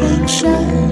things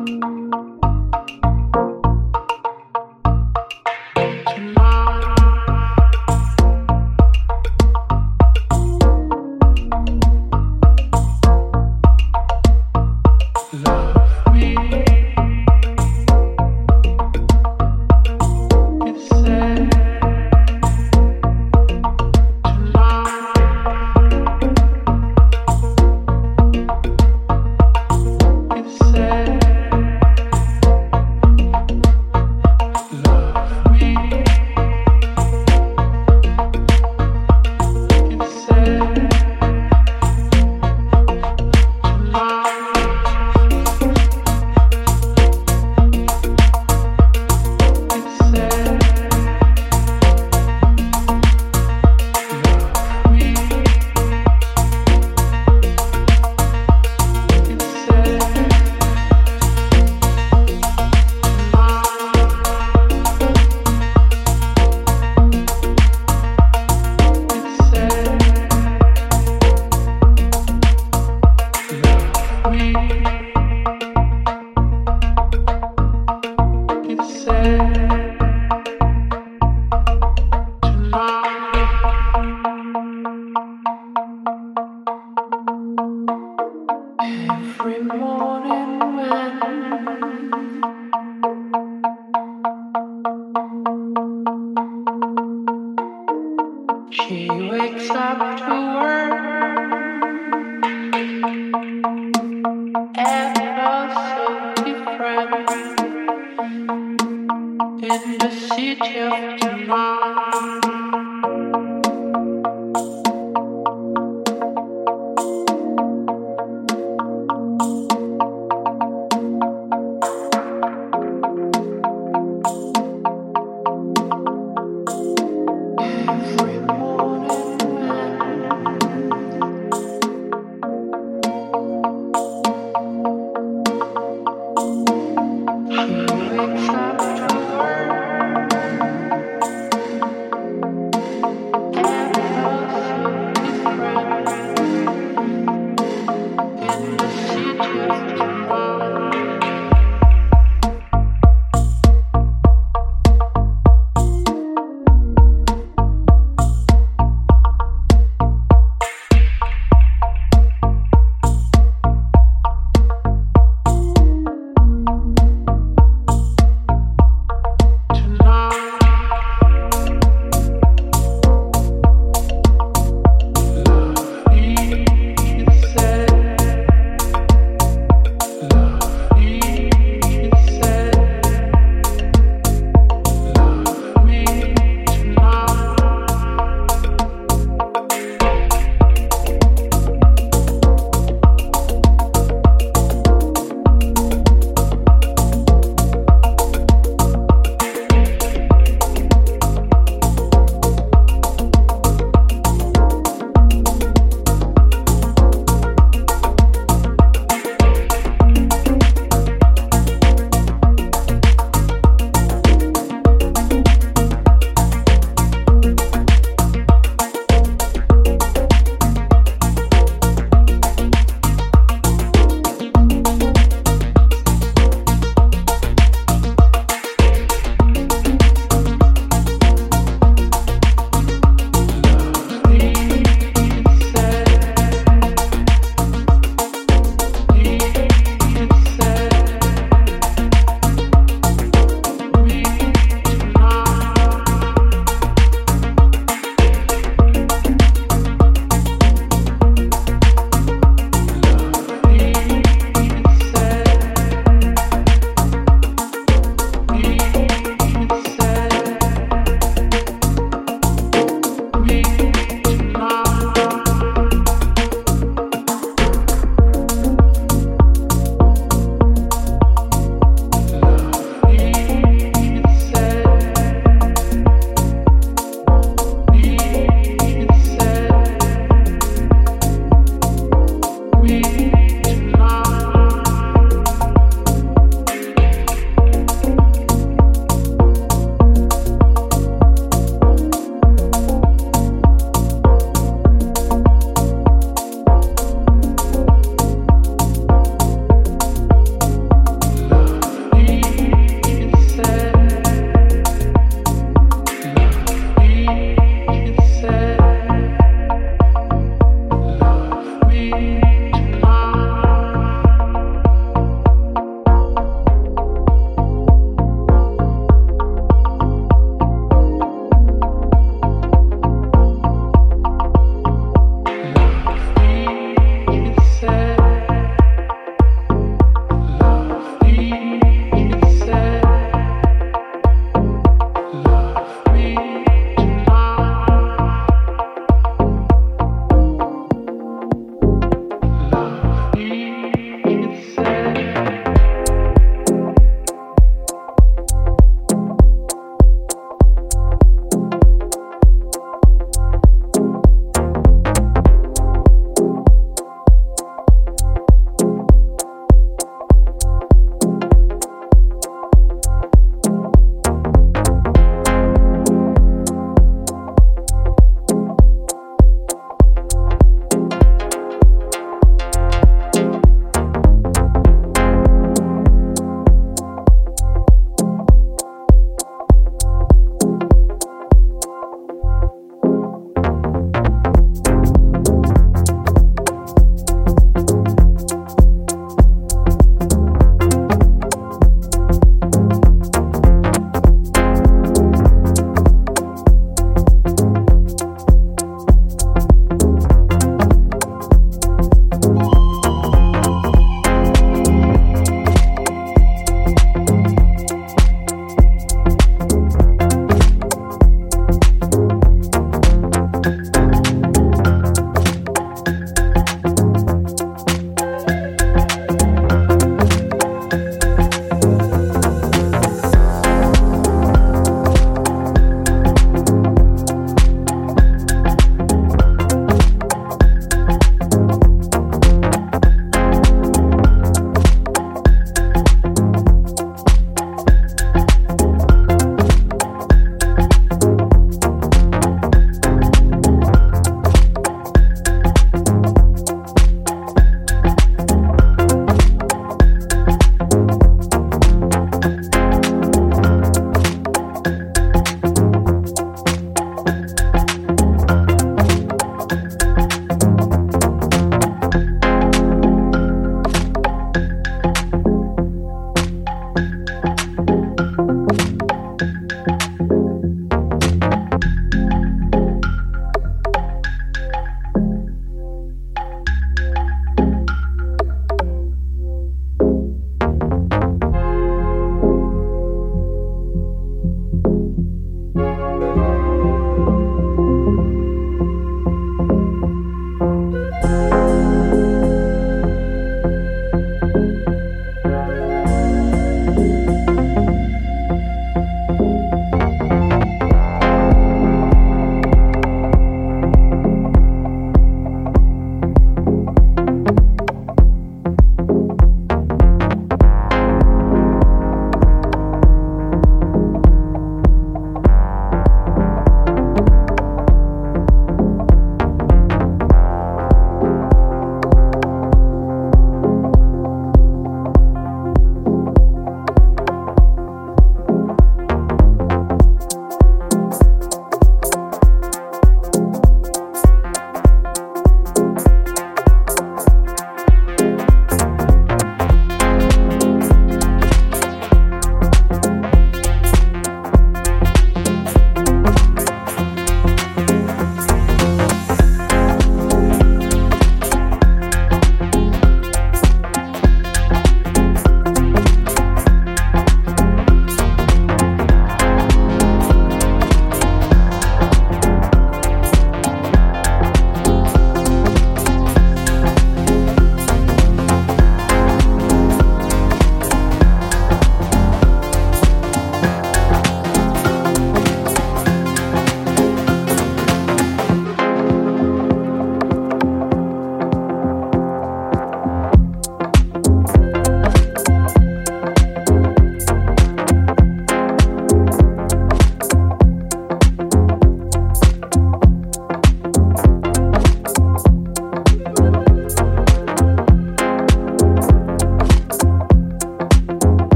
Música Every